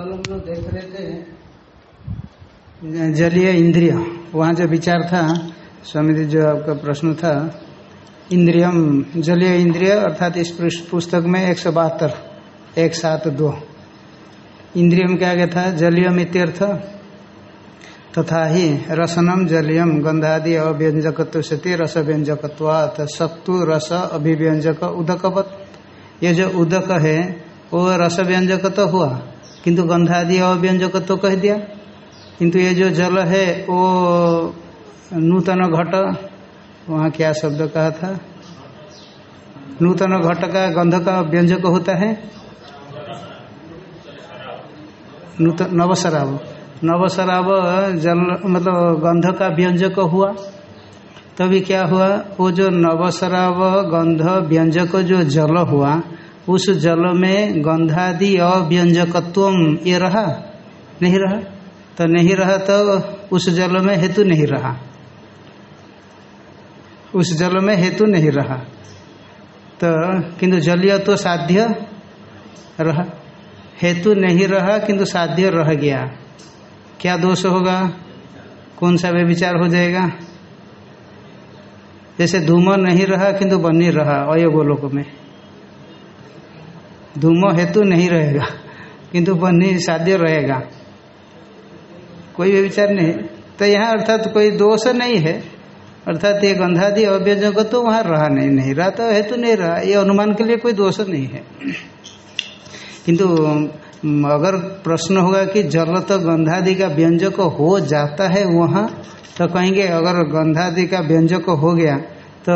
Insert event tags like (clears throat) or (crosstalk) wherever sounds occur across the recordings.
कल हम लोग देख रहे थे जलीय इंद्रिय। वहाँ जो विचार था स्वामी जी जो आपका प्रश्न था, इंद्रियम, जलीय इंद्रिय अर्थात इस पुस्तक में एक सौ बहत्तर, एक सात दो। इंद्रियम क्या गया था? जलियम इत्यर्थ, तथा ही रसनम जलियम, गंधादि अव्यंजकत्व सती रस व्यंजकत्वात सत्तु रस अभिव्यंजक, उदकवत। ये जो उदक है, वो रस व्यंजक तो हुआ। किंतु गंधादि अव्यंजक तो कह दिया। किंतु ये जो जल है, वो नूतन घट, वहाँ क्या शब्द कहा था? नूतन घट का गंध का व्यंजक होता है। नूतन नवशराब नवशराब जल मतलब गंध का व्यंजक हुआ। तभी क्या हुआ? वो जो नवशराब गंध व्यंजक जो जल हुआ उस जल में गंधादि अव्यंजकत्व ये रहा? नहीं रहा। तो नहीं रहा तो उस जल में हेतु नहीं रहा। उस जल में हेतु नहीं रहा। तो किंतु जलीय तो साध्य रहा। हेतु नहीं रहा, किंतु साध्य रह गया। क्या दोष होगा? कौन सा वे विचार हो जाएगा? जैसे धूम नहीं रहा, किंतु बनी रहा अयोगोलोक में। धूम हेतु नहीं रहेगा, किंतु बनी साध्य रहेगा। कोई भी विचार नहीं। तो यहाँ अर्थात कोई दोष नहीं है, अर्थात ये गंधादि अव्यजक तो वहाँ रहा नहीं नहीं रहा तो हेतु नहीं रहा। ये अनुमान के लिए कोई दोष नहीं है। किंतु अगर प्रश्न होगा कि जल तो गंधादि का व्यंजक हो जाता है वहाँ तो कहेंगे अगर गंधादि का व्यंजक हो गया तो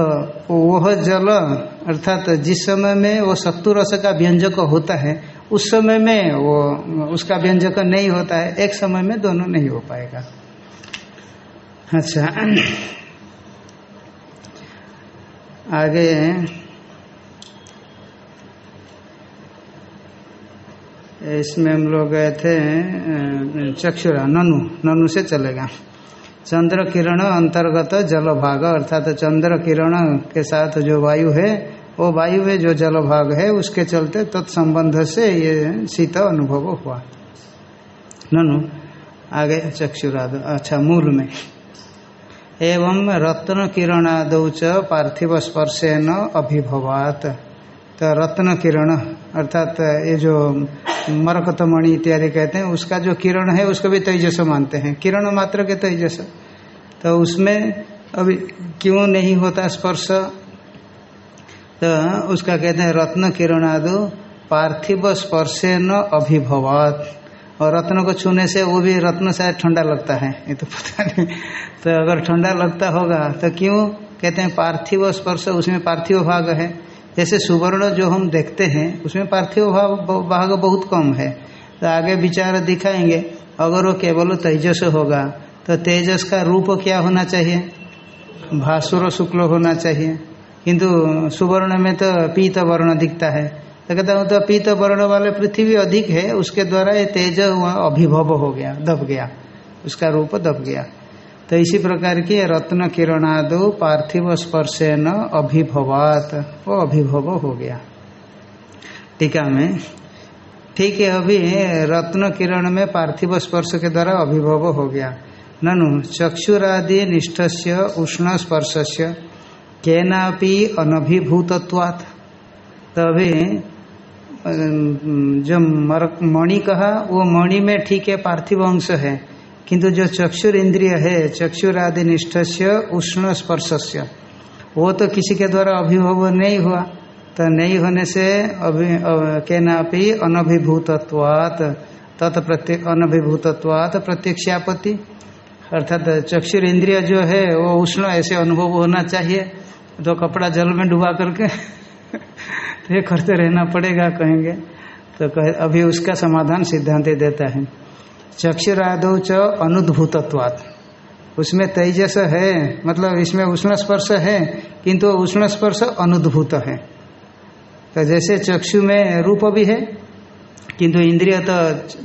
वह जल, अर्थात जिस समय में वो सत्तु रस का व्यंजक होता है, उस समय में वो, उसका व्यंजक नहीं होता है, एक समय में दोनों नहीं हो पाएगा। अच्छा। आगे। इसमें हम लोग गए थे चक्षुरा, ननु ननु से चलेगा। चंद्र किरण अंतर्गत जल भाग अर्थात चंद्र किरण के साथ जो वायु है, वो वायु में जो जल भाग है, उसके चलते तत्संबंध से ये शीत अनुभव हुआ। ननु, आगे चक्षुराद अच्छा मूल में। एवं रत्न किरणाद च पार्थिव स्पर्शेन अभिभवात। तो रत्न किरण अर्थात ये जो मरकतमणि इत्यादि कहते हैं, उसका जो किरण है, उसको भी तेजस मानते हैं। किरण मात्र के तेजस। तो उसमें अभी क्यों नहीं होता स्पर्श? तो उसका कहते हैं, रत्न किरणादु पार्थिव स्पर्शे न अभिभवात। और रत्न को छूने से वो भी रत्न शायद ठंडा लगता है, ये तो पता नहीं। तो अगर ठंडा लगता होगा तो क्यों? कहते हैं, पार्थिव स्पर्श, उसमें पार्थिव भाग है। जैसे सुवर्ण जो हम देखते हैं, उसमें पार्थिव भाग भाग बहुत कम है। तो आगे विचार दिखाएँगे, अगर वो केवल तेजस होगा तो तेजस का रूप क्या होना चाहिए? भासुर शुक्ल होना चाहिए। किंतु सुवर्ण में तो पीत वर्ण दिखता है। तो कहता हूँ तो पीत वर्ण वाले पृथ्वी अधिक है, उसके द्वारा ये तेज अभिभव हो गया, दब गया। उसका रूप दब गया। तो इसी प्रकार की रत्न किरणादो पार्थिव स्पर्शे न अभिभवात। वो अभिभव हो गया। टीका में, ठीक है, अभी रत्न किरण में पार्थिव स्पर्श के द्वारा अभिभव हो गया। ननु, चक्षुरादि निष्ठस्य उष्ण स्पर्श स्पर्शस्य, केनापि अनभिभूतत्वात्। तभी जो मणि कहा, वो मणि में ठीक है, पार्थिव अंश है। किंतु जो चक्षुर इंद्रिय है चक्षुर आदि निष्ठ से उष्ण स्पर्शस्य, वो तो किसी के द्वारा अभिभव नहीं हुआ। तो नहीं होने से अभि केनापि अनभिभूतत्वात, तत्प्रत्य, अनभिभूतत्वात प्रत्यक्षापत्ति। अर्थात चक्षुर इंद्रिय जो है, वो उष्ण ऐसे अनुभव होना चाहिए। तो कपड़ा जल में डुबा करके तो (laughs) ये करते रहना पड़ेगा कहेंगे। तो कहे, अभी उसका समाधान सिद्धांत देता है। चक्षुरादौ च अनुद्भूतत्वात्। उसमें तेजस है मतलब इसमें उष्ण स्पर्श है, किंतु उष्ण स्पर्श अनुद्भूत है। तो जैसे चक्षु में रूप भी है, किंतु इंद्रिय तो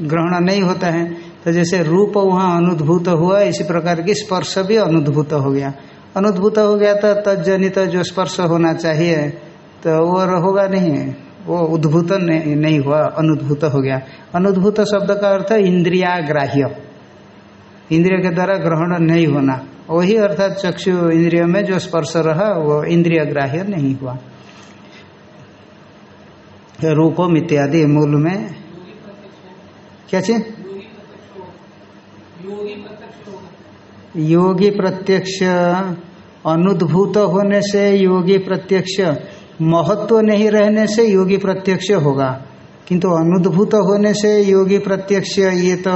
ग्रहण नहीं होता है तो जैसे रूप वहाँ अनुद्भूत हुआ, इसी प्रकार की स्पर्श भी अनुद्भूत हो गया। अनुद्भूत हो गया तो तजनित जो स्पर्श होना चाहिए तो वो होगा नहीं। वो उद्भूत नहीं, हुआ अनुद्भूत हो गया। अनुद्भूत शब्द का अर्थ इंद्रियाग्राह्य। इंद्रिय के द्वारा ग्रहण नहीं होना। वही अर्थात चक्षु इंद्रिय में जो स्पर्श रहा वो इंद्रिय ग्राह्य नहीं हुआ। रूपम इत्यादि मूल में क्या चीज़? योगी प्रत्यक्ष। अनुद्भूत होने से योगी प्रत्यक्ष। महत्व नहीं रहने से योगी प्रत्यक्ष होगा। किंतु अनुद्भूत होने से योगी प्रत्यक्ष, ये तो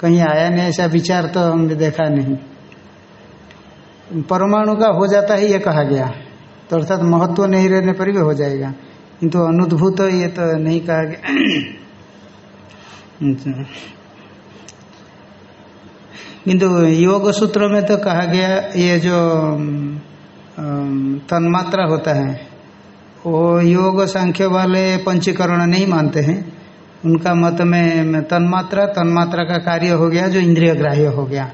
कहीं आया नहीं, ऐसा विचार तो हमने देखा नहीं। परमाणु का हो जाता है, ये कहा गया। तो अर्थात महत्व नहीं रहने पर भी हो जाएगा। किंतु अनुद्भूत, ये तो नहीं कहा गया। किंतु योग सूत्र में तो कहा गया, ये जो तन्मात्रा होता है वो योग सांख्य वाले पंचीकरण नहीं मानते हैं। उनका मत में तन्मात्रा तन्मात्रा का कार्य हो गया, जो इंद्रिय ग्राह्य हो गया।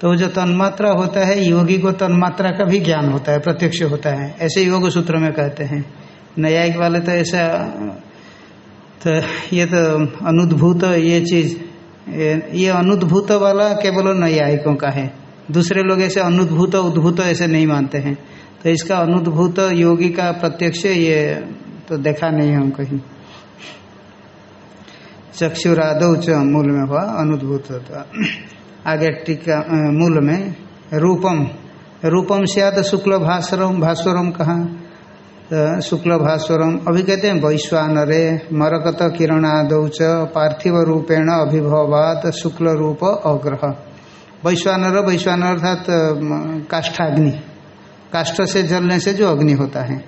तो जो तन्मात्रा होता है, योगी को तन्मात्रा का भी ज्ञान होता है, प्रत्यक्ष होता है। ऐसे योग सूत्र में कहते हैं। न्यायिक वाले तो ऐसा तो ये तो अनुद्भूत, ये चीज़ ये अनुद्भूत वाला केवल न्यायिकों का है। दूसरे लोग ऐसे अनुद्भूत, उद्भूत ऐसे नहीं मानते हैं। तो इसका अनुद्भूत योगी का प्रत्यक्ष ये तो देखा नहीं हम कहीं। चक्षुरादौ च मूल में हुआ अनुद्भूत आगे टीका मूल में रूपम। रूपम सियाद शुक्ल भास्वरम भास्वरम कहा? शुक्ल भास्वरम अभी कहते हैं, वैश्वानरे मरकत किरणादौ च पार्थिव रूपेण अभिभवात शुक्ल रूप अग्रह। वैश्वानर वैश्वानर अर्थात काष्ठाग्नि। काष्ठ से जलने से जो अग्नि होता है,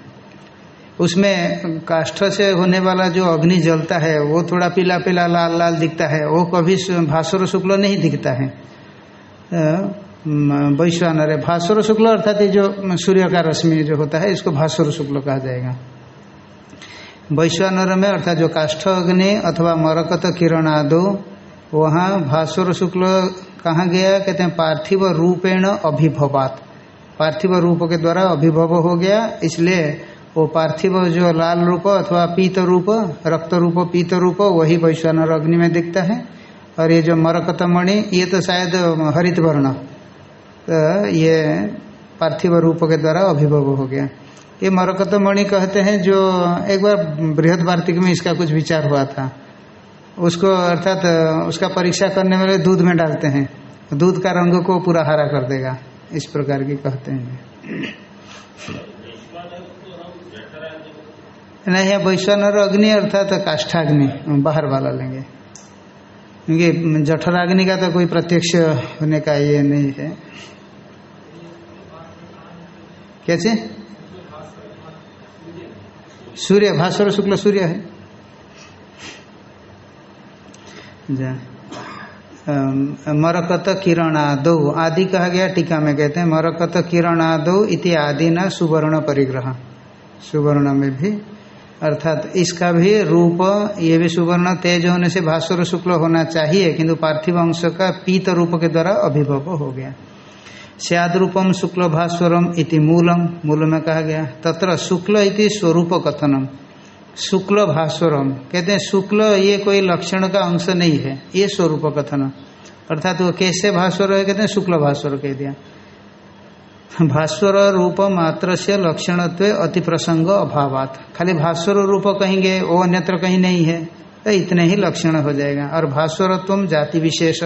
उसमें काष्ठ से होने वाला जो अग्नि जलता है, वो थोड़ा पीला पीला, लाल लाल दिखता है, वो कभी भास्वर शुक्ल नहीं दिखता है। वैश्वानर भास्वर शुक्ल अर्थात ये जो सूर्य का रश्मि जो होता है, इसको भास्वर शुक्ल कहा जाएगा। वैश्वानर में अर्थात जो काष्ठ अग्नि अथवा मरकत किरण आदो, वहाँ भास्वर शुक्ल कहाँ गया? कहते हैं पार्थिव रूपेण अभिभवात। पार्थिव रूप के द्वारा अभिभव हो गया। इसलिए वो पार्थिव जो लाल रूप अथवा पीत रूप, रक्त रूप, पीत रूप, वही वैश्वानर अग्नि में दिखता है। और ये जो मरकत मणि ये तो शायद हरित वर्ण। तो ये पार्थिव रूप के द्वारा अभिभव हो गया। ये मरकत मणि कहते हैं जो एक बार बृहद वार्तिक में इसका कुछ विचार हुआ था। उसको अर्थात उसका परीक्षा करने वाले दूध में डालते हैं। दूध का रंग को पूरा हरा कर देगा। इस प्रकार की कहते हैं। नहीं है वैश्वानर अग्नि अर्थात तो काष्ठाग्नि, बाहर वाला लेंगे। क्योंकि जठराग्नि का तो कोई प्रत्यक्ष होने का ये नहीं है। कैसे सूर्य भास्वर शुक्ल सूर्य है। मरकत किरणादो आदि कहा गया, टीका में कहते हैं, मरकत किरण किरणादो इति आदि न सुवर्ण परिग्रह। सुवर्ण में भी, अर्थात इसका भी रूप, ये भी सुवर्ण तेज होने से भास्वर शुक्ल होना चाहिए, किंतु पार्थिव अंश का पीत रूप के द्वारा अभिभव हो गया। सियाद रूपम शुक्ल भास्वरम इति मूलम, मूल में कहा गया, तत्र शुक्ल इति स्वरूप कथनम। शुक्ल भास्वरम। कहते हैं, शुक्ल ये कोई लक्षण का अंश नहीं है, ये स्वरूप कथन। अर्थात वो कैसे भास्वर है? कहते हैं, शुक्ल भास्वर कह दिया। भास्वर रूप मात्र से लक्षणत्व अति प्रसंग अभावात। खाली भास्वर रूप कहेंगे, वो अन्यत्र कहीं नहीं है तो इतने ही लक्षण हो जाएगा। और भास्वरत्व जाति विशेष।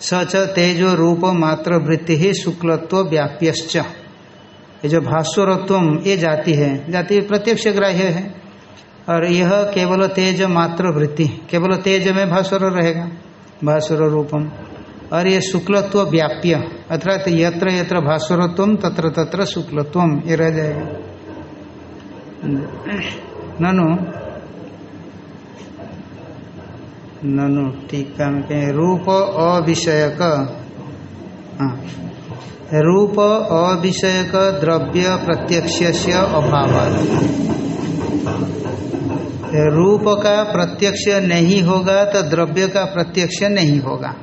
सच तेजो रूप मात्र वृत्ति ही शुक्लत्व व्याप्यश्च। ये जो भास्वरत्व ये जाति है। जाति प्रत्यक्ष ग्राह्य है। और यह केवल तेज मात्र वृत्ति केवल तेज में भास्वर रहेगा। भास्वर रूपम। और ये शुक्लत्व व्याप्य। अर्थात यत्र यत्र भास्वरत्व तत्र तत्र शुक्लत्व ये रह जाएगा। ननु। ननु टीका में कहें रूप अविषयक। हाँ। रूप अविषयक द्रव्य प्रत्यक्ष से अभाव रूप का प्रत्यक्ष नहीं होगा तो द्रव्य का प्रत्यक्ष नहीं होगा।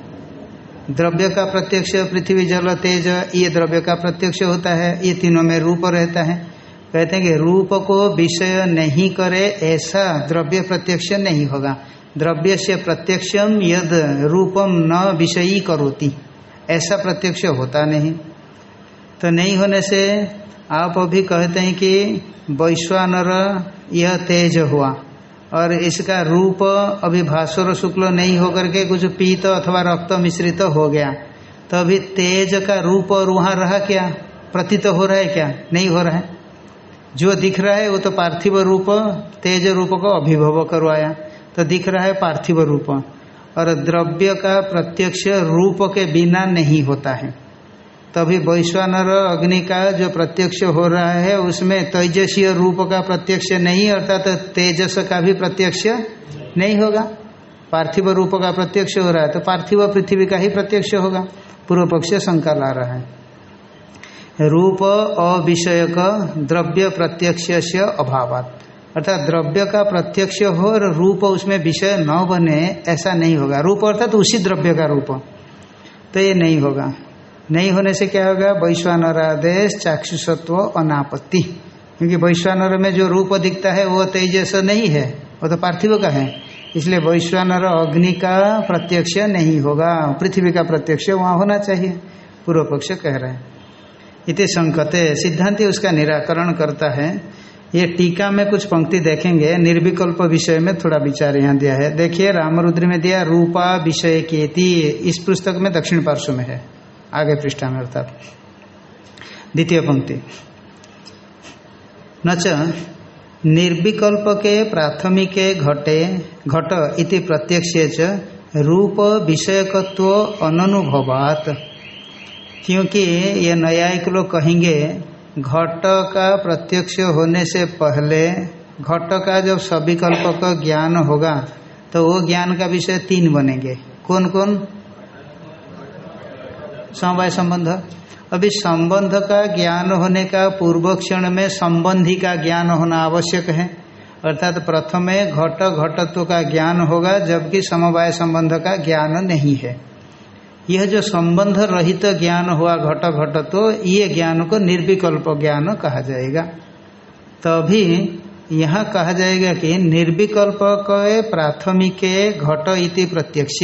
द्रव्य का प्रत्यक्ष पृथ्वी, जल, तेज, ये द्रव्य का प्रत्यक्ष होता है, ये तीनों में रूप रहता है। कहते हैं कि रूप को विषय नहीं करे ऐसा द्रव्य प्रत्यक्ष नहीं होगा। द्रव्य से प्रत्यक्षम यद रूपम न विषयी करोती, ऐसा प्रत्यक्ष होता नहीं। तो नहीं होने से आप अभी कहते हैं कि वैश्वानर यह तेज हुआ। और इसका रूप अभी भास्वर शुक्ल नहीं होकर के कुछ पीत अथवा रक्त मिश्रित तो हो गया। तो अभी तेज का रूप और वहाँ रहा क्या? प्रतीत तो हो रहा है क्या? नहीं हो रहा है। जो दिख रहा है वो तो पार्थिव रूप, तेज रूप को अभिभव करवाया। तो दिख रहा है पार्थिव रूप। और द्रव्य का प्रत्यक्ष रूप के बिना नहीं होता है। तभी वैश्वानर अग्नि का जो प्रत्यक्ष हो रहा है, उसमें तेजसीय रूप का प्रत्यक्ष नहीं, अर्थात तो तेजस का भी प्रत्यक्ष नहीं होगा। पार्थिव रूप का प्रत्यक्ष हो रहा है तो पार्थिव पृथ्वी का ही प्रत्यक्ष होगा। पूर्व पक्ष शंका ला रहा है। रूप अविषयक द्रव्य प्रत्यक्ष से अभाव अर्थात द्रव्य का प्रत्यक्ष हो और रूप उसमें विषय न बने, ऐसा नहीं होगा। रूप अर्थात उसी द्रव्य का रूप। तो ये नहीं होगा। नहीं होने से क्या होगा? वैश्वानर आदेश चाक्षुषत्व अनापत्ति। क्योंकि वैश्वानर में जो रूप दिखता है, वो तेजस नहीं है। वो तो पार्थिव का है। इसलिए वैश्वानर अग्नि का प्रत्यक्ष नहीं होगा। पृथ्वी का प्रत्यक्ष वहाँ होना चाहिए। पूर्व पक्ष कह रहे हैं। इति संकते। सिद्धांति उसका निराकरण करता है। ये टीका में कुछ पंक्ति देखेंगे। निर्विकल्प विषय में थोड़ा विचार यहाँ दिया है। देखिए, रामरुद्र में दिया रूपा विषय की इस पुस्तक में दक्षिण पार्श्व में है। आगे पृष्ठा में अर्थात। द्वितीय पंक्ति। नच निर्विकल्प के प्राथमिक घटे, घट इति प्रत्यक्ष रूप विषयकत्व अनुभवात क्योंकि ये न्यायिक लोग कहेंगे, घट का प्रत्यक्ष होने से पहले, घट का जब सविकल्प का ज्ञान होगा तो वो ज्ञान का विषय तीन बनेंगे। कौन कौन समवाय संबंध। अभी संबंध का ज्ञान होने का पूर्व क्षण में संबंधी का ज्ञान होना आवश्यक है। अर्थात तो प्रथमे घट घटत्व का ज्ञान होगा, जबकि समवाय संबंध का ज्ञान नहीं है। यह जो संबंध रहित तो ज्ञान हुआ घट घटत्व तो ये ज्ञान को निर्विकल्प ज्ञान कहा जाएगा। तभी यहाँ कहा जाएगा कि निर्विकल्प के प्राथमिक घट इति प्रत्यक्ष।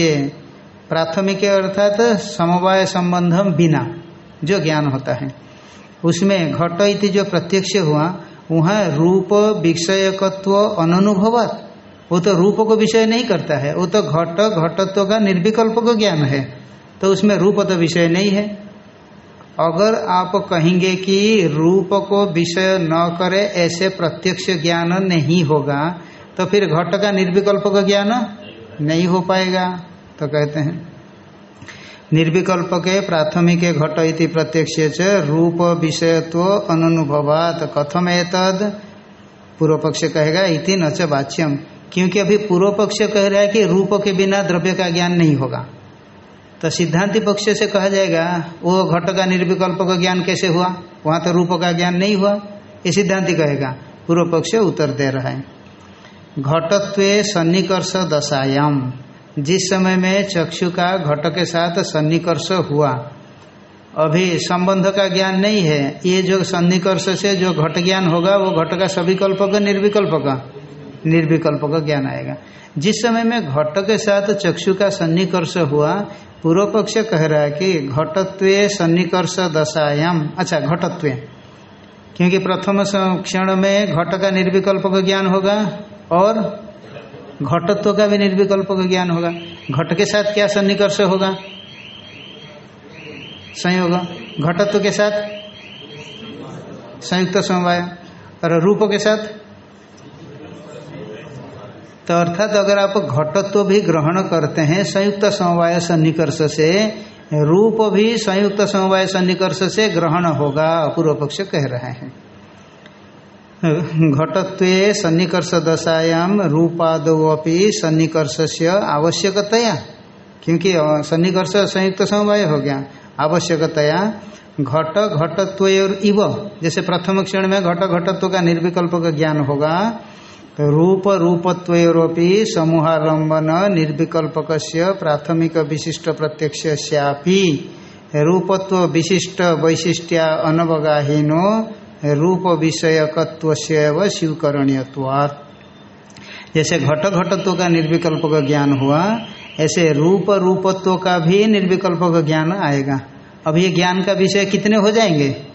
प्राथमिक अर्थात समवाय संबंधम बिना, जो ज्ञान होता है। उसमें घट इति जो प्रत्यक्ष हुआ, वहाँ रूप, विषयकत्व, अनुभवात, वो तो रूप को विषय नहीं करता है। वो तो घट, घटत्व का निर्विकल्प को ज्ञान है। तो उसमें रूप तो विषय नहीं है। अगर आप कहेंगे कि रूप को विषय न करे, ऐसे प्रत्यक्ष ज्ञान नहीं होगा तो फिर घट का निर्विकल्प का ज्ञान नहीं हो पाएगा। तो कहते हैं निर्विकल्प के प्राथमिक घट इति प्रत्यक्ष रूप विषयत्व अनुभवात कथम एतद पूर्व पक्ष कहेगा, इति नच वाच्यम। क्योंकि अभी पूर्व पक्ष कह रहा है कि रूप के बिना द्रव्य का ज्ञान नहीं होगा। तो सिद्धांति पक्ष से कहा जाएगा, वो घट का निर्विकल्प का ज्ञान कैसे हुआ? वहाँ तो रूप का ज्ञान नहीं हुआ। ये सिद्धांति कहेगा पूर्व पक्ष उत्तर दे रहा है। घटत्व सन्निकर्ष दशायाम। जिस समय में चक्षु का घट के साथ सन्निकर्ष हुआ, अभी संबंध का ज्ञान नहीं है। ये जो सन्निकर्ष से जो घट ज्ञान होगा, वो घट का सविकल्प का निर्विकल्प का निर्विकल्प का ज्ञान आएगा। जिस समय में घट के साथ चक्षु का सन्निकर्ष हुआ पूर्व पक्ष कह रहा है कि घटत्व सन्निकर्ष दशायाम। अच्छा घटत्व। क्योंकि प्रथम क्षण में घट का निर्विकल्प का ज्ञान होगा और घटत्व का भी निर्विकल्प का ज्ञान होगा। घट के साथ क्या सन्निकर्ष होगा? संयोग। घटत्व के साथ? संयुक्त समवाय। और रूप के साथ? तो अर्थात अगर आप घटत्व भी ग्रहण करते हैं, संयुक्त समवाय सन्निकर्ष से, रूप भी संयुक्त समवाय सन्निकर्ष से ग्रहण होगा पूर्व पक्ष कह रहे हैं। घटत्व सन्निकर्ष दशायाम रूपादपि सन्निकर्ष से आवश्यकतया, क्योंकि सन्निकर्ष संयुक्त समवाय हो गया। आवश्यकतया घट, घटत्व और इव, जैसे प्रथम क्षण में घट, घटत्व का निर्विकल्प का ज्ञान होगा तो रूप रूपत्वरपि समूहालंबन निर्विकल्पक प्राथमिक विशिष्ट प्रत्यक्ष रूपत्व विशिष्ट वैशिष्ट्या अनवगाहीनो रूप विषयकत्व से स्वीकरणीयत्वात्। जैसे घट घटत्व का निर्विकल्प का ज्ञान हुआ, ऐसे रूप रूपत्व का भी निर्विकल्प का ज्ञान आएगा। अब ये ज्ञान का विषय कितने हो जाएँगे?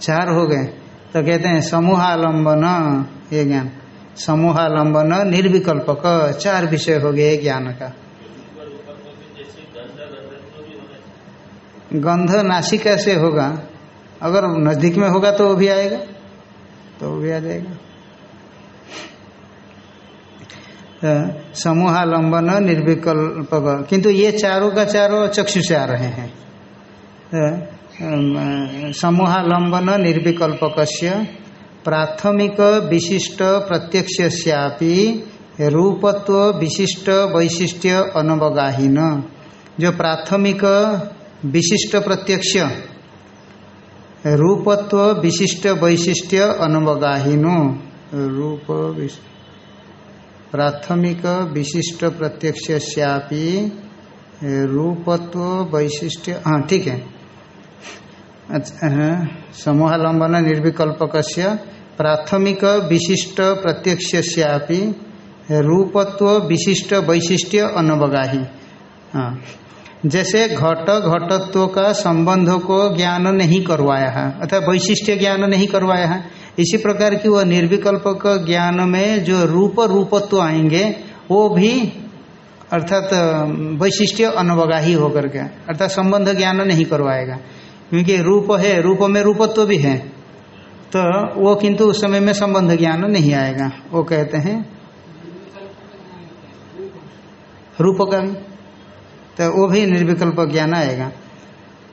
चार हो गए। तो कहते हैं समूहालंबन, ये ज्ञान। समूहालंबन निर्विकल्प का चार विषय हो गए ज्ञान का। गंध नासिका से होगा। अगर नज़दीक में होगा तो वो भी आएगा तो वो भी आ जाएगा। समूहालंबन निर्विकल्प किंतु ये चारों का चारों चक्षु से आ रहे हैं। समूहालंबन निर्विकल्पक प्राथमिक विशिष्ट प्रत्यक्ष रूपत्व विशिष्ट वैशिष्ट्य अनवगाहीन जो प्राथमिक विशिष्ट प्रत्यक्ष रूपत्व विशिष्ट वैशिष्ट्य अनवगाहीनो। रूप प्राथमिक विशिष्ट प्रत्यक्ष रूपत्व वैशिष्ट्य हाँ ठीक है। अच्छा समूहालंबन निर्विकल्पक प्राथमिक विशिष्ट प्रत्यक्ष रूपत्व विशिष्ट वैशिष्ट्य अनवगाही। हाँ। जैसे घट घटत्व का संबंध को ज्ञान नहीं करवाया है अर्थात वैशिष्ट्य ज्ञान नहीं करवाया है। इसी प्रकार की वह निर्विकल्प ज्ञान में जो रूप रूपत्व आएँगे, वो भी अर्थात वैशिष्ट्य अनवगाही होकर के, अर्थात संबंध ज्ञान नहीं करवाएगा। क्योंकि रूप है, रूप में रूपत्व भी है तो वो किंतु उस समय में संबंध ज्ञान नहीं आएगा। वो कहते हैं रूप का भी तो वो भी निर्विकल्प ज्ञान आएगा।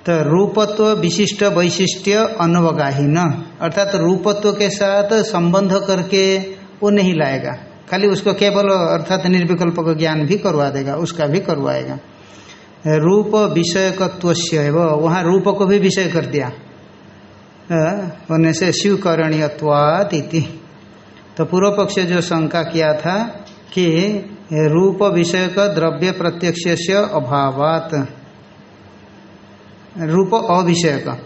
तो रूपत्व विशिष्ट वैशिष्ट्य न अर्थात रूपत्व के साथ संबंध करके वो नहीं लाएगा। खाली उसको केवल अर्थात निर्विकल्प का ज्ञान भी करवा देगा, उसका भी करवाएगा। रूप विषयकत्व से वहाँ रूप को भी विषय कर दिया। होने से शिवकरणीयत्वात तो पूर्व पक्ष जो शंका किया था कि रूप विषय का द्रव्य प्रत्यक्ष से अभावात। रूप अविषय का।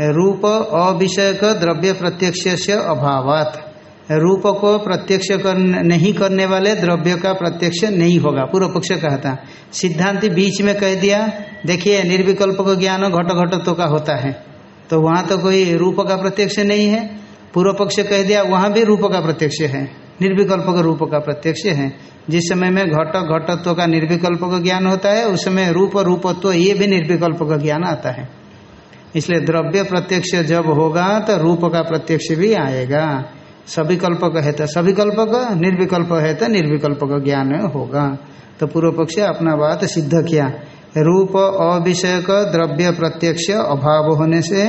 रूप अविषय का द्रव्य प्रत्यक्ष से अभावात। रूप को प्रत्यक्ष कर नहीं करने वाले द्रव्य का प्रत्यक्ष नहीं होगा। पूर्व पक्ष कहता सिद्धांत बीच में कह दिया, देखिए, निर्विकल्प का ज्ञान घट घट तो का होता है। तो वहाँ तो कोई रूप का प्रत्यक्ष नहीं है। पूर्व पक्ष कह दिया, वहाँ भी रूप का प्रत्यक्ष है। निर्विकल्प रूप का प्रत्यक्ष है। जिस समय में घट, घटत्व का निर्विकल्प का ज्ञान होता है, उस समय रूप, रूपत्व ये भी निर्विकल्प का ज्ञान आता है। इसलिए द्रव्य प्रत्यक्ष जब होगा तो रूप का प्रत्यक्ष भी आएगा। सभी कल्पक है तो सभी कल्पक निर्विकल्प है तो निर्विकल्प का ज्ञान होगा। तो पूर्व पक्ष अपना बात सिद्ध किया। रूप अविषय द्रव्य प्रत्यक्ष अभाव होने से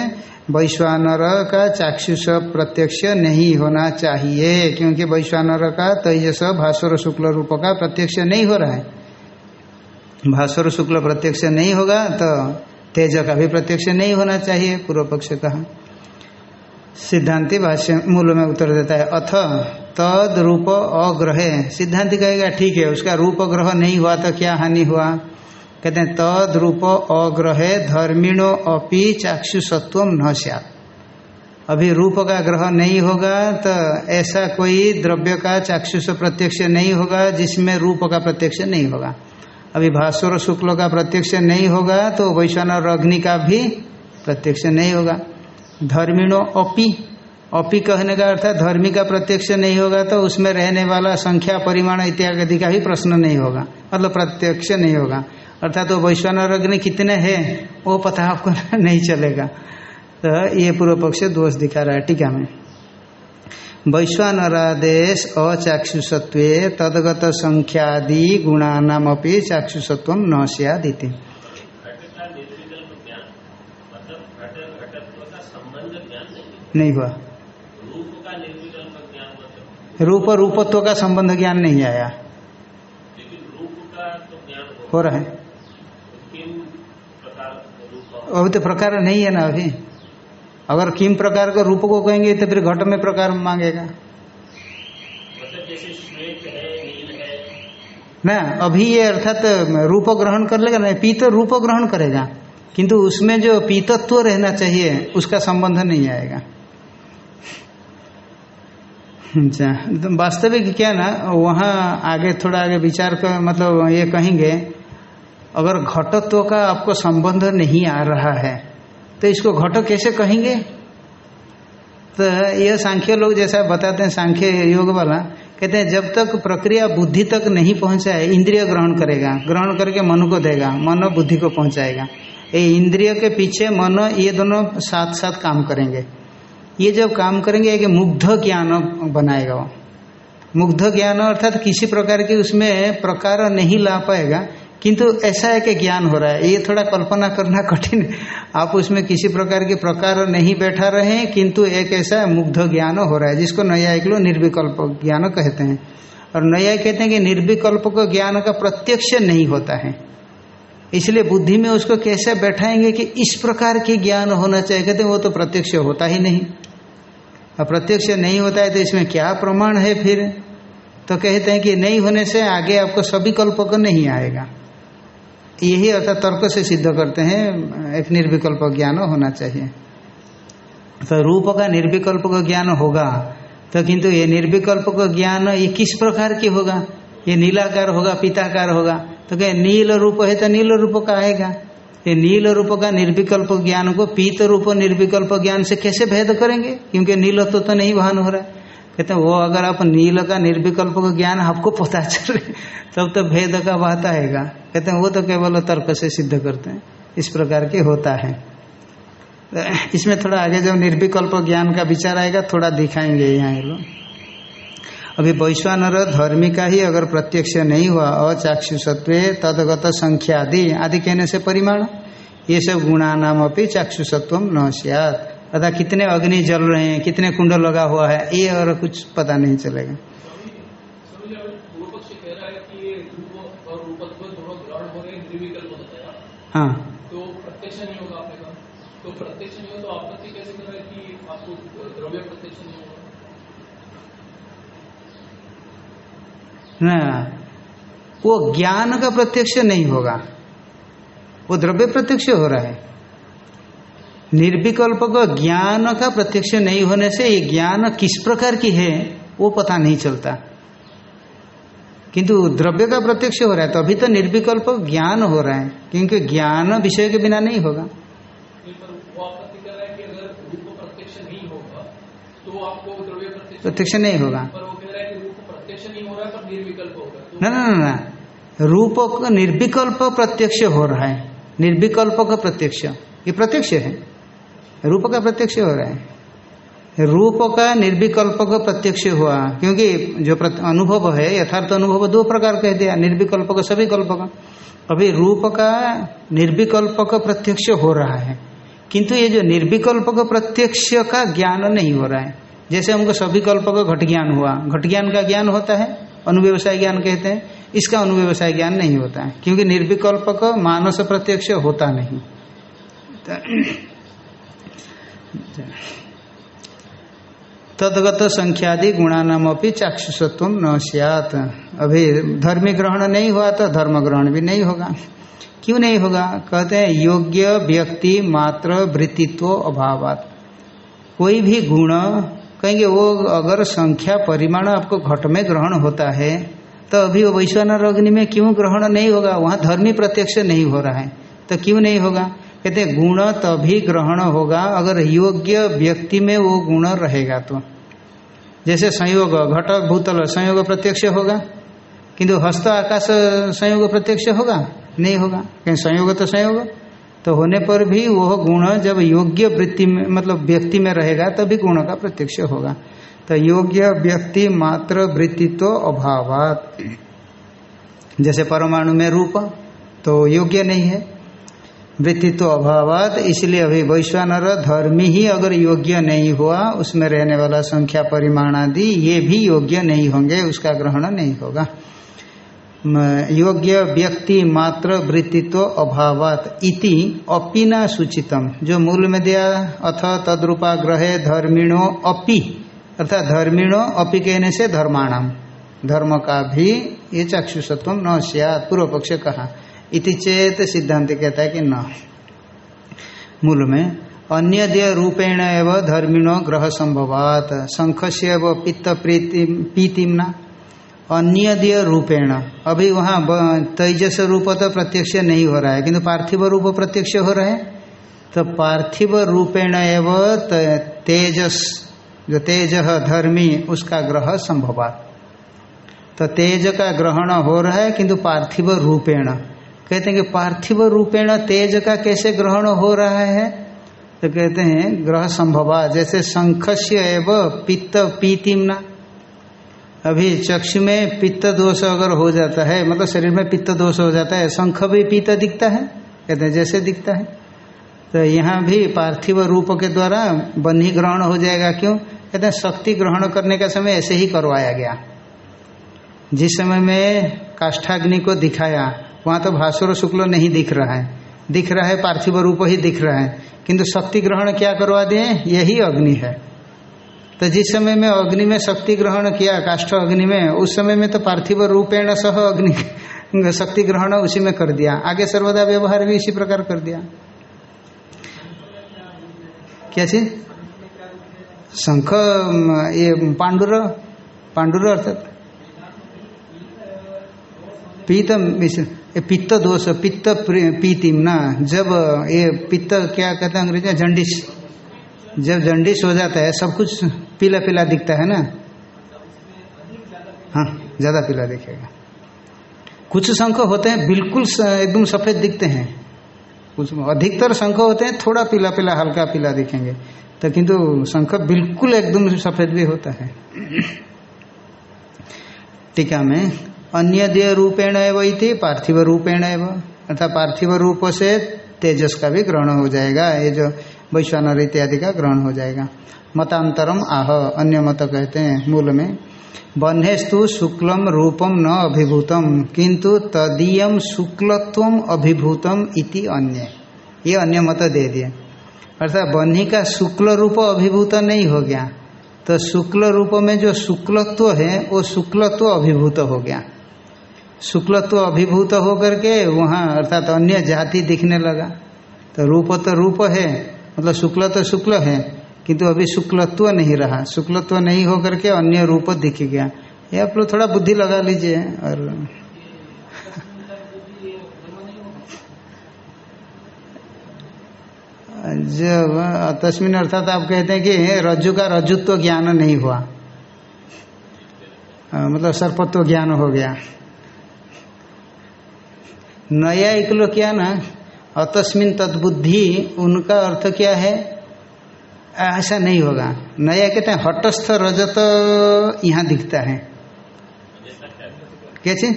वैश्वानर का चाक्षुष प्रत्यक्ष नहीं होना चाहिए, क्योंकि वैश्वानर का तेजस भास्वर शुक्ल रूप का प्रत्यक्ष नहीं हो रहा है। भास्वर शुक्ल प्रत्यक्ष नहीं होगा तो तेज का भी प्रत्यक्ष नहीं होना चाहिए, पूर्व पक्ष कहा। सिद्धांति भाष्य मूल में उत्तर देता है, अथ तद रूप अग्रह। सिद्धांति कहेगा, ठीक है, उसका रूप ग्रह नहीं हुआ तो क्या हानि हुआ? कहते हैं, तद रूप अग्रहे धर्मिणो अपि चाक्षुषत्व न सत अभी रूप का ग्रह नहीं होगा तो ऐसा कोई द्रव्य का चाक्षुष प्रत्यक्ष नहीं होगा, जिसमें रूप का प्रत्यक्ष नहीं होगा। अभी भास्वर शुक्ल का प्रत्यक्ष नहीं होगा तो वैश्वान और अग्नि का भी प्रत्यक्ष नहीं होगा। धर्मिणो अपि अपि कहने का अर्थात धर्मी का प्रत्यक्ष नहीं होगा तो उसमें रहने वाला संख्या, परिमाण इत्यादि का भी प्रश्न नहीं होगा। मतलब प्रत्यक्ष नहीं होगा। अर्थात वो वैश्वानर अग्नि कितने हैं, वो पता आपको (laughs) नहीं चलेगा। तो ये पूर्व पक्ष दोष दिखा रहा है टीका में वैश्वानरादेश अचाक्षुषत्व तदगत संख्यादि अपनी चाक्षुषत्व न सियादिति नहीं हुआ। रूप, रूपत्व का संबंध ज्ञान नहीं आया। हो रहा है। अभी तो प्रकार नहीं है ना अभी। अगर किम प्रकार का रूप को कहेंगे तो फिर घट में प्रकार मांगेगा। ना, अभी ये अर्थात रूप ग्रहण कर लेगा ना पी तो रूप ग्रहण करेगा। किंतु उसमें जो पीतत्व रहना चाहिए, उसका संबंध नहीं आएगा। अच्छा तो वास्तविक क्या ना, वहाँ आगे, थोड़ा आगे विचार कर मतलब ये कहेंगे अगर घटत्व का आपको संबंध नहीं आ रहा है तो इसको घट कैसे कहेंगे? तो यह सांख्य लोग जैसा बताते हैं, सांख्य योग वाला, कहते हैं, जब तक प्रक्रिया बुद्धि तक नहीं पहुँचाए, इंद्रिय ग्रहण करेगा। ग्रहण करके मन को देगा, मन बुद्धि को पहुंचाएगा। ये इंद्रिय के पीछे मन, ये दोनों साथ साथ काम करेंगे। ये जब काम करेंगे, एक मुग्ध ज्ञान बनाएगा वो। मुग्ध ज्ञान अर्थात किसी प्रकार की उसमें प्रकार नहीं ला पाएगा किंतु ऐसा है कि ज्ञान हो रहा है। ये थोड़ा कल्पना करना कठिन आप उसमें किसी प्रकार के प्रकार नहीं बैठा रहे हैं, किंतु एक ऐसा मुग्ध ज्ञान हो रहा है, जिसको न्यायिक लोग निर्विकल्प ज्ञान कहते हैं। और नया कहते हैं कि निर्विकल्प को ज्ञान का प्रत्यक्ष नहीं होता है। इसलिए बुद्धि में उसको कैसे बैठाएँगे कि इस प्रकार के ज्ञान होना चाहिए? कहते वो तो प्रत्यक्ष होता ही नहीं। और प्रत्यक्ष नहीं होता है तो इसमें क्या प्रमाण है फिर? तो कहते हैं कि नहीं होने से आगे आपको सभी कल्प को नहीं आएगा। यही अर्थात तर्क से सिद्ध करते हैं एक निर्विकल्प ज्ञान होना चाहिए। तो रूप का निर्विकल्प का ज्ञान होगा तो किंतु ये निर्विकल्प का ज्ञान ये किस प्रकार की होगा? ये नीलाकार होगा पिताकार होगा? तो क्या नील रूप है तो नील रूप का आएगा। ये नील रूप का निर्विकल्प ज्ञान को पीत रूप निर्विकल्प ज्ञान से कैसे भेद करेंगे? क्योंकि नील तो, तो नहीं भान हो रहा है। कहते हैं वो अगर आप नील का निर्विकल्प का ज्ञान आपको पता चले (laughs) तब तो भेद का बात आएगा। कहते हैं, वो तो केवल तर्क से सिद्ध करते हैं। इस प्रकार के होता है। इसमें थोड़ा आगे जब निर्विकल्प ज्ञान का विचार आएगा, थोड़ा दिखाएँगे यहाँ ये लोग। अभी वैश्वानर धर्मी का ही अगर प्रत्यक्ष नहीं हुआ, अचाक्षुषत्व तदगत संख्या आदि आदि कहने से परिमाण, ये सब गुणा नाम अपनी चाक्षुषत्व न सियात। अर्थात कितने अग्नि जल रहे हैं, कितने कुंड लगा हुआ है, ये और कुछ पता नहीं चलेगा। हाँ। तो प्रत्यक्ष नहीं होगा आपने कहा तो प्रत्यक्ष नहीं हो तो आपत्ति कैसे कर रहा है कि आपको द्रव्य प्रत्यक्ष नहीं होगा? ना। वो ज्ञान का प्रत्यक्ष नहीं होगा। वो द्रव्य प्रत्यक्ष हो रहा है। निर्विकल्प का ज्ञान का प्रत्यक्ष नहीं होने से ये ज्ञान किस प्रकार की है वो पता नहीं चलता। किंतु द्रव्य का प्रत्यक्ष हो रहा है तो अभी तो निर्विकल्प ज्ञान हो रहा है, क्योंकि ज्ञान विषय के बिना नहीं होगा। प्रत्यक्ष नहीं होगा। ना ना ना रूप निर्विकल्प प्रत्यक्ष हो रहा है। निर्विकल्प का प्रत्यक्ष। ये प्रत्यक्ष है। रूप का प्रत्यक्ष हो रहा है। रूप का निर्विकल्प का प्रत्यक्ष हुआ। क्योंकि जो अनुभव है, यथार्थ अनुभव दो प्रकार कह दिया। निर्विकल्प का सभी कल्प का अभी रूप का निर्विकल्प का प्रत्यक्ष हो रहा है। किंतु ये जो निर्विकल्प का प्रत्यक्ष का ज्ञान नहीं हो रहा है। जैसे हमको सभी कल्प का घट ज्ञान हुआ। घट ज्ञान का ज्ञान होता है, अनुव्यवसाय ज्ञान कहते हैं। इसका अनुव्यवसाय ज्ञान नहीं होता है। क्योंकि निर्विकल्प का मानस प्रत्यक्ष होता नहीं। तदगत संख्यादि गुणानाम अपनी चाक्षुषत्व न सियात। अभी धर्मी ग्रहण नहीं हुआ तो धर्म ग्रहण भी नहीं होगा। क्यों नहीं होगा? कहते हैं, योग्य व्यक्ति मात्र वृत्तित्व अभावात। कोई भी गुण, कहेंगे, वो अगर संख्या परिमाण आपको घट में ग्रहण होता है तो अभी वो वैश्वानर अग्नि में क्यों ग्रहण नहीं होगा? वहाँ धर्मी प्रत्यक्ष नहीं हो रहा है। तो क्यों नहीं होगा? कहते गुण तभी ग्रहण होगा अगर योग्य व्यक्ति में वो गुण रहेगा तो। जैसे संयोग घट, भूतल संयोग प्रत्यक्ष होगा, किंतु हस्त आकाश संयोग प्रत्यक्ष होगा, नहीं होगा। कहीं संयोग तो संयोग तो होने पर भी वह गुण जब योग्य वृत्ति में मतलब व्यक्ति में रहेगा, तभी गुण का प्रत्यक्ष होगा। तो योग्य व्यक्ति मात्र वृत्तित्व अभावात। जैसे परमाणु में रूप तो योग्य नहीं है। वृत्तित्व अभावात, इसलिए अभी वैश्वानर, धर्मी ही अगर योग्य नहीं हुआ, उसमें रहने वाला संख्या परिमाण आदि, ये भी योग्य नहीं होंगे, उसका ग्रहण नहीं होगा। योग्य व्यक्ति मात्र वृत्तित्व अभावात इति अपिना सूचितम। जो मूल में दिया, अथ तद्रूपा ग्रहे धर्मिणो अपि, अर्थात धर्मिणो अपि कहने से धर्माणाम। धर्म का भी ये चाक्षुषत्व न सियात पूर्व पक्ष कहा। इति चेत सिद्धांत कहता है कि न। मूल में अन्य रूपेण एवं धर्मिणो ग्रह संभवात शंख से पित्त प्रीति पीतिमना अन्य रूपेण, अभी वहाँ तेजस रूप तो प्रत्यक्ष नहीं हो रहा है किंतु पार्थिव रूप प्रत्यक्ष हो रहा है तो पार्थिव रूपेण एवं तेजस, जो तेज धर्मी, उसका ग्रह संभवात। तो तेज का ग्रहण हो रहा है किंतु पार्थिव रूपेण। कहते हैं कि पार्थिव रूपेण तेज का कैसे ग्रहण हो रहा है? तो कहते हैं, ग्रह संभवा, जैसे शंखस्य एवं पित्त पीतिमना अभी चक्षु में पित्त दोष अगर हो जाता है मतलब शरीर में पित्त दोष हो जाता है, शंख भी पित्त दिखता है, कहते हैं, जैसे दिखता है। तो यहाँ भी पार्थिव रूप के द्वारा बन्ही ग्रहण हो जाएगा, क्यों? कहते हैं, शक्ति ग्रहण करने का समय ऐसे ही करवाया गया। जिस समय में काष्ठाग्नि को दिखाया वहाँ तो भास्वर शुक्ल नहीं दिख रहा है। दिख रहा है, पार्थिव रूप ही दिख रहा है। किंतु शक्ति ग्रहण क्या करवा दिए यही अग्नि है। तो जिस समय में अग्नि में शक्ति ग्रहण किया, काष्ठ अग्नि में, उस समय में तो पार्थिव रूपेण सह अग्नि (laughs) शक्ति ग्रहण उसी में कर दिया। आगे सर्वदा व्यवहार भी इसी प्रकार कर दिया। क्या चीज़? शंख ये पांडुर पांडुर अर्थात। पीतम पित्त दोष, पित्त पीतिम ना, जब ये पित्त क्या कहते हैं अंग्रेज़ी जंडिस। जब जंडिस हो जाता है, सब कुछ पीला पीला दिखता है ना? हाँ ज़्यादा पीला दिखेगा। कुछ शंख होते हैं, बिल्कुल एकदम सफ़ेद दिखते हैं। कुछ अधिकतर शंख होते हैं, थोड़ा पीला पीला, हल्का पीला दिखेंगे। तो किंतु शंख बिल्कुल एकदम सफ़ेद भी होता है। (clears throat) टीका में अन्य रूपेण एवं पार्थिव रूपेण एवं। अर्थात पार्थिव रूप से तेजस का भी ग्रहण हो जाएगा, ये जो वैश्वानर इत्यादि का ग्रहण हो जाएगा। मतांतरम आह, अन्य मत कहते हैं मूल में। बन्हेस्तु शुक्लम रूपम न अभिभूतम, किंतु तदीय शुक्लत्व अभिभूतम इति अन्य। ये अन्य मत दे दिए। अर्थात बन्ही का शुक्ल रूप अभिभूत नहीं हो गया तो शुक्ल रूप में जो शुक्लत्व है, वो शुक्लत्व अभिभूत हो गया। शुक्लत्व अभिभूत होकर के वहाँ अर्थात अन्य जाति दिखने लगा। तो रूप तो रूप है मतलब शुक्ल तो शुक्ल है, किंतु अभी शुक्लत्व नहीं रहा। शुक्लत्व नहीं होकर के अन्य रूप दिख गया। ये आप लोग थोड़ा बुद्धि लगा लीजिए और जब तस्मिन अर्थात आप कहते हैं कि रज्जु का रज्जुत्व ज्ञान नहीं हुआ। मतलब सर्पत्व ज्ञान हो गया। नया एक लोग क्या ना? अतस्मिन तद्बुद्धि, उनका अर्थ क्या है? ऐसा नहीं होगा। नया कहते हैं, हटस्थ रजत यहाँ दिखता है। कैसे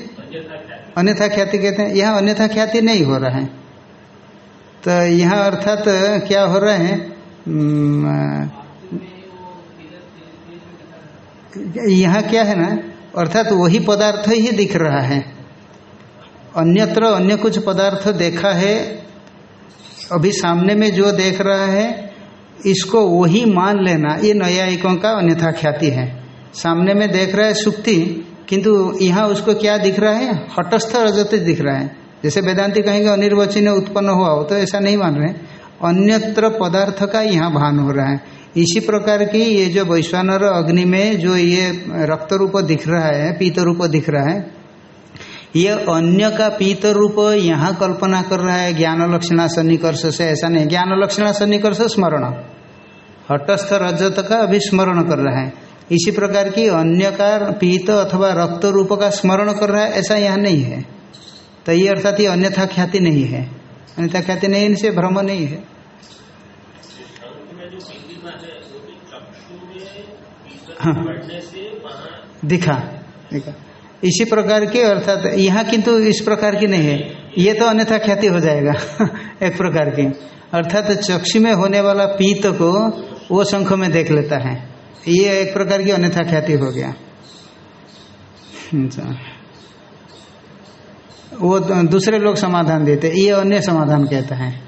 अन्यथा ख्याति कहते हैं। यहाँ अन्यथा ख्याति नहीं हो रहा है। तो यहाँ अर्थात तो क्या हो रहा है? यहाँ क्या है ना? अर्थात तो वही पदार्थ ही दिख रहा है। अन्यत्र अन्य कुछ पदार्थ देखा है, अभी सामने में जो देख रहा है, इसको वही मान लेना। ये न्यायिकों का अन्यथा ख्याति है। सामने में देख रहा है सुक्ति, किंतु यहाँ उसको क्या दिख रहा है? हटस्थ रजत दिख रहा है। जैसे वेदांति कहेंगे, अनिर्वचन उत्पन्न हुआ हो तो ऐसा नहीं मान रहे। अन्यत्र पदार्थ का यहाँ भान हो रहा है। इसी प्रकार की ये जो वैश्वानर अग्नि में जो ये रक्त रूप दिख रहा है पीत रूप दिख रहा है ये अन्य का पीत रूप यहाँ कल्पना कर रहा है ज्ञान लक्षणा सन्निकर्ष से, ऐसा नहीं। ज्ञान लक्षणा सन्निकर्ष स्मरण। हटस्थ रजत का अभी स्मरण कर रहा है। इसी प्रकार की अन्य का पीत अथवा रक्त रूप का स्मरण कर रहा है, ऐसा यहाँ नहीं है। तो ये अर्थात ये अन्यथा ख्याति नहीं है। अन्यथा ख्याति नहीं, इनसे भ्रम नहीं है। हाँ। दिखा। दिखा। इसी प्रकार की, अर्थात यहाँ किंतु इस प्रकार की नहीं है। ये तो अन्यथा ख्याति हो जाएगा, (laughs) एक प्रकार की। अर्थात चक्षु में होने वाला पीत को वो शंख में देख लेता है। ये एक प्रकार की अन्यथा ख्याति हो गया। अच्छा। वो दूसरे लोग समाधान देते, ये अन्य समाधान कहता है।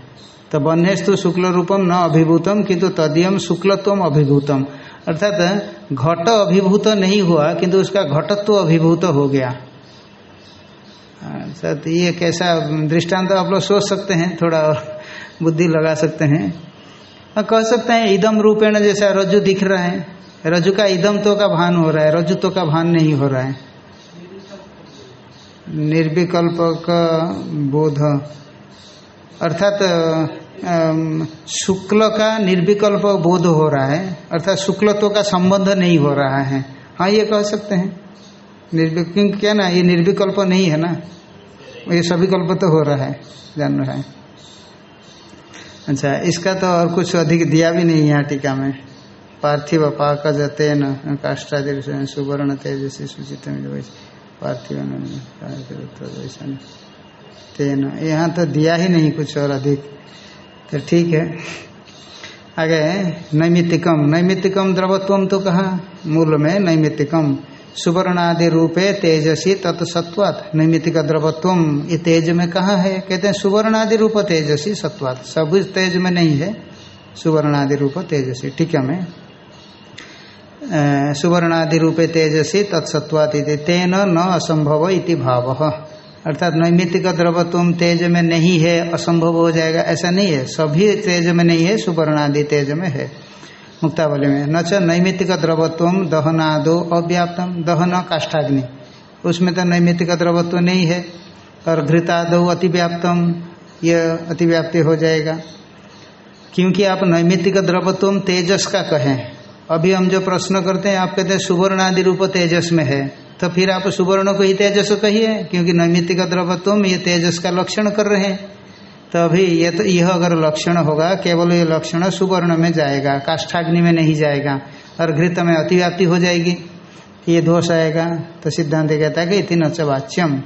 तो बन्हेस्तु शुक्ल रूपम न अभिभूतम, किंतु तदयम शुक्लत्व अभिभूतम। अर्थात घट अभिभूत नहीं हुआ, किंतु उसका घटत्व अभिभूत हो गया। अच्छा तो ये कैसा दृष्टांत आप लोग सोच सकते हैं, थोड़ा बुद्धि लगा सकते हैं। और कह सकते हैं, इदम रूपेण जैसा रज्जु दिख रहा है। रज्जु का इदम तो का भान हो रहा है रज्जु तो का भान नहीं हो रहा है। निर्विकल्प का बोध। अर्थात शुक्ल का निर्विकल्प बोध हो रहा है, अर्थात शुक्लत्व का संबंध नहीं हो रहा है। हाँ ये कह सकते हैं। निर्विकल्प क्या ना, ये निर्विकल्प नहीं है ना। ये सभी कल्प तो हो रहा है, जान रहा है। अच्छा इसका तो और कुछ अधिक दिया भी नहीं यहाँ टीका में। पार्थिव पाक तेन काष्टादि सुवर्ण तेजसी सूचित पार्थिव तेन, यहाँ तो दिया ही नहीं कुछ और अधिक। तो ठीक है। आगे, नैमित्तिकम। नैमित्तिकम द्रवत्वम तो कहा? मूल में नैमित्तिकम। सुवर्णादि रूपे तेजसी तत्सत्वात नैमित्तिक द्रवत्वम ये तेज में कहा है? कहते हैं सुवर्णादि रूप तेजसी सत्वात सब तेज में नहीं है। सुवर्णादि रूप तेजसी। ठीक है मैं। सुवर्णादि रूपे तेजसी तत्सत्वात तेन न असंभव इति भाव। अर्थात नैमित्तिक द्रवत्व तेज में नहीं है, असंभव हो जाएगा, ऐसा नहीं है। सभी तेज में नहीं है, सुवर्णादि तेज में है। मुक्तावली में, न च नैमित्तिक द्रवत्व दहनादो अव्याप्तम दहन काष्ठाग्नि उसमें तो नैमित्तिक द्रवत्व नहीं है, और घृतादो अतिव्याप्तम यह अतिव्याप्ति हो जाएगा। क्योंकि आप नैमित्तिक द्रवत्व तेजस का कहें। अभी हम जो प्रश्न करते हैं, आप कहते हैं सुवर्ण आदि रूप तेजस में है। तो फिर आप सुवर्ण को ही तेजस कहिए, क्योंकि नैमित्तिक द्रवत्व ये तेजस का लक्षण कर रहे हैं। तो अभी ये तो यह अगर लक्षण होगा, केवल ये लक्षण सुवर्ण में जाएगा, काष्ठाग्नि में नहीं जाएगा, और घृत में अतिव्याप्ति हो जाएगी ये दोष आएगा तो सिद्धांत कहता है कि इति नचवाच्यम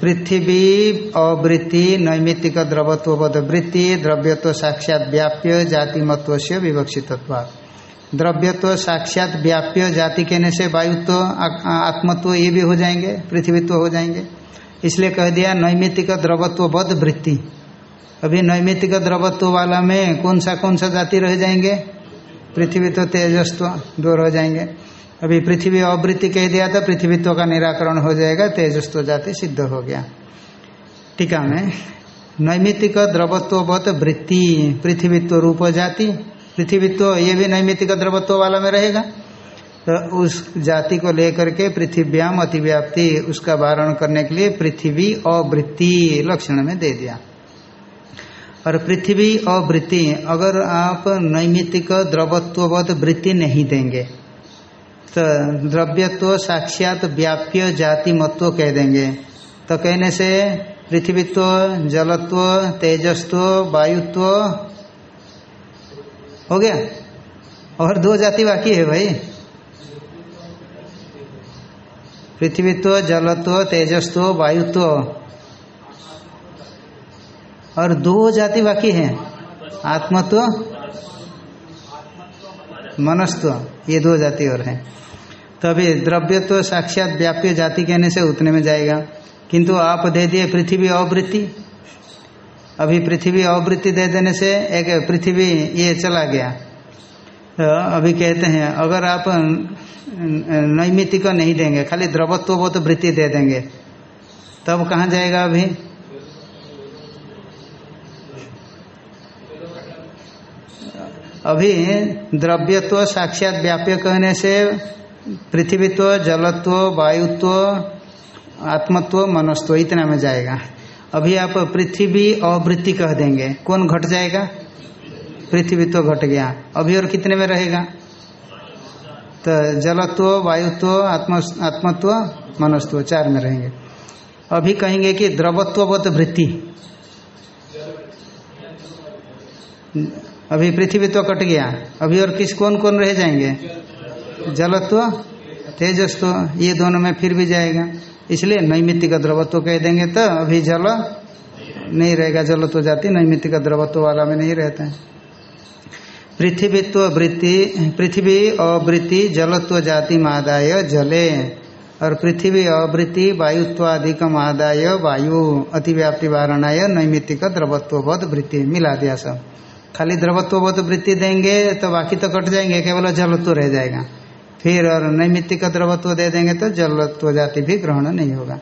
पृथ्वी अवृत्ति नैमित्तिक द्रवत्वबद वृत्ति, द्रव्यत्व साक्षात व्याप्य जातिमत्व से विवक्षित्व द्रव्यत्व साक्षात व्याप्य जाति कहने से वायुत्व आत्मत्व ये भी हो जाएँगे, पृथ्वीत्व हो जाएँगे। इसलिए कह दिया नैमित्तिक द्रवत्व बद वृत्ति। अभी नैमित्तिक द्रवत्व वाला में कौन सा कौन सा जाति रह जाएँगे? पृथ्वी तो तेजस्व, दो रह जाएँगे। अभी पृथ्वी अवृत्ति कह दिया था, पृथ्वीत्व का निराकरण हो जाएगा, तेजस्व जाति सिद्ध हो गया। टीका में, नैमित्तिक द्रवत्ववत वृत्ति, पृथ्वीत्व रूप जाति पृथ्वीत्व ये भी नैमित्तिक द्रवत्व वाला में रहेगा। तो उस जाति को लेकर के पृथ्व्याम अतिव्याप्ति, उसका वारण करने के लिए पृथ्वी अवृत्ति लक्षण में दे दिया। और पृथ्वी अवृत्ति, अगर आप नैमित्तिक द्रवत्ववत वृत्ति नहीं देंगे तो द्रव्यत्व साक्षात व्याप्य जाति मत्व कह देंगे। तो कहने से पृथ्वीत्व, जलत्व तेजस्व वायुत्व हो गया? और दो जाति बाकी है भाई। पृथ्वीत्व, जलत्व, तेजस्व, वायुत्व। और दो जाति बाकी है। आत्मत्व, मनस्त्व। ये दो जाति और हैं। तभी द्रव्य तो साक्षात व्याप्य जाति कहने से उतने में जाएगा। किंतु आप दे दिए पृथ्वी अवृत्ति। अभी पृथ्वी अवृत्ति दे देने से एक पृथ्वी ये चला गया। तो अभी कहते हैं, अगर आप नैमित्तिक नहीं देंगे, खाली द्रवत्व वो तो वृत्ति दे देंगे, तब कहाँ जाएगा अभी? अभी द्रव्यत्व साक्षात व्याप्य कहने से पृथ्वीत्व, जलत्व, वायुत्व, आत्मत्व मनस्त्व इतना में जाएगा। अभी आप पृथ्वी अवृत्ति कह देंगे। कौन घट जाएगा? पृथ्वी तो घट गया। अभी और कितने में रहेगा? तो जलत्व, वायुत्व, आत्म, आत्मत्व, मनस्त्व, चार में रहेंगे। अभी कहेंगे कि द्रवत्ववत वृत्ति। अभी पृथ्वी तो कट गया। अभी और किस कौन कौन रह जाएँगे? जलत्व, तेजस्व, ये दोनों में फिर भी जाएगा। इसलिए नैमित्तिक द्रवत्व कह देंगे तो अभी जल नहीं रहेगा, जल जलत्व जाति, नैमित्तिक द्रवत्व वाला में नहीं रहता है। पृथ्वीत्व वृत्ति, पृथ्वी अवृत्ति, जलत्व जाति मादाय, जले। और पृथ्वी अवृत्ति वायुत्वाधिकम आदाय, वायु, अतिव्याप्ति वारणाय, नैमित्तिक द्रवत्वबद वृत्ति, मिला दिया सब। खाली द्रवत्वबद वृत्ति देंगे तो बाकी तो कट जाएँगे, केवल जलत्व रह जाएगा। फिर और नैमित्तिक द्रवत्व दे देंगे तो जलत्व जाति भी ग्रहण नहीं होगा।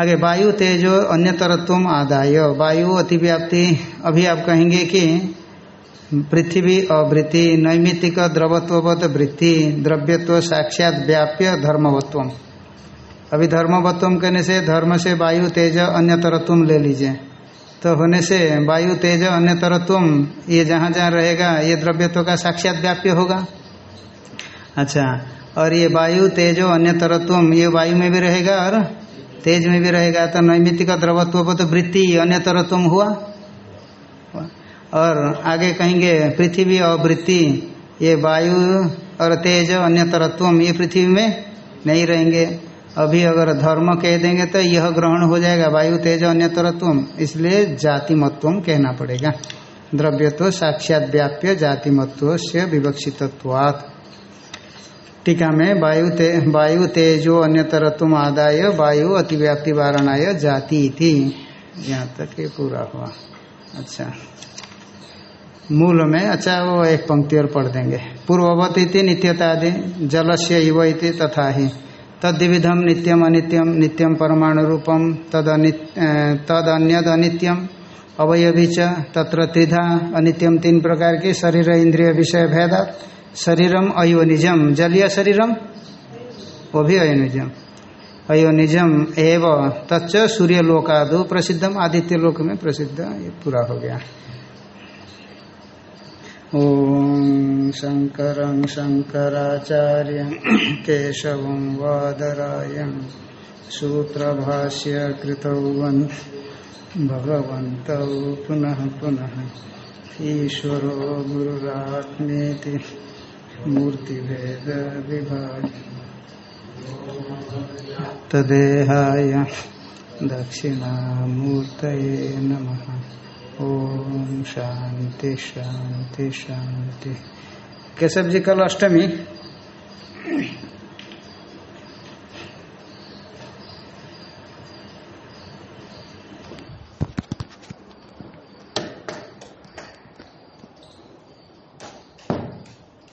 आगे, वायु तेजो अन्य तरत्व आदाय। वायु अतिव्याप्ति, अभी आप कहेंगे कि पृथ्वी अवृत्ति, नैमित्तिक द्रवत्ववत वृत्ति, द्रव्यत्व साक्षात व्याप्य धर्मवत्व अभी धर्मवत्व कहने से धर्म से वायु तेज अन्य तरत्व ले लीजिए। तो होने से वायु तेज अन्य तरत्व ये जहाँ जहाँ रहेगा, ये द्रव्यत्व का साक्षात व्याप्य होगा। अच्छा और ये वायु, तेजो, अन्य तरत्व ये वायु में भी रहेगा और तेज में भी रहेगा। तो नैमित्तिक द्रवत्व पर तो वृत्ति, अन्य तरत्व हुआ। और आगे कहेंगे, पृथ्वी और वृत्ति, ये वायु और तेज, अन्य तरत्व ये पृथ्वी में नहीं रहेंगे। अभी अगर धर्म कह देंगे तो यह ग्रहण हो जाएगा, वायु, तेज, अन्य तरत्व इसलिए जाति मत्व कहना पड़ेगा। द्रव्यत्व साक्षात व्याप्य जाति मत्व से विवक्षित्वात् टीका में वायु ते, वायु तेजो अन्य तरत्व आदाय वायु अतिव्याप्ति वारणाय जाति थी यहाँ तक ये पूरा हुआ। अच्छा। मूल में अच्छा वो एक पंक्ति और पढ़ देंगे। पूर्ववत इति नित्यतादि जल से इव इति तथा ही। तद्विधम नित्यम अनित्यम नित्यम परमाणु रूपम तद तद अनित्यम अवयवी च तत्र त्रिधा अनित्यम तीन प्रकार के शरीर इंद्रिय विषय भेदा शरीरम अयोनिजम जलीय शरीरम? वो भी अयोनिजम अयोनिजम एव तच्च सूर्य लोकादु प्रसिद्धम। आदित्य लोक में प्रसिद्ध। ये पूरा हो गया। ॐ शङ्करं शङ्कराचार्यं (clears throat) केशवं वादरायं सूत्रभाष्य कृतौ वन् भगवन्तौ पुनः पुनः ईश्वरो गुरुरात्मेति मूर्तिभेदविभाग तदेहाय दक्षिणामूर्तये नम। ओम शांति शांति शांति। केशव जी कल अष्टमी।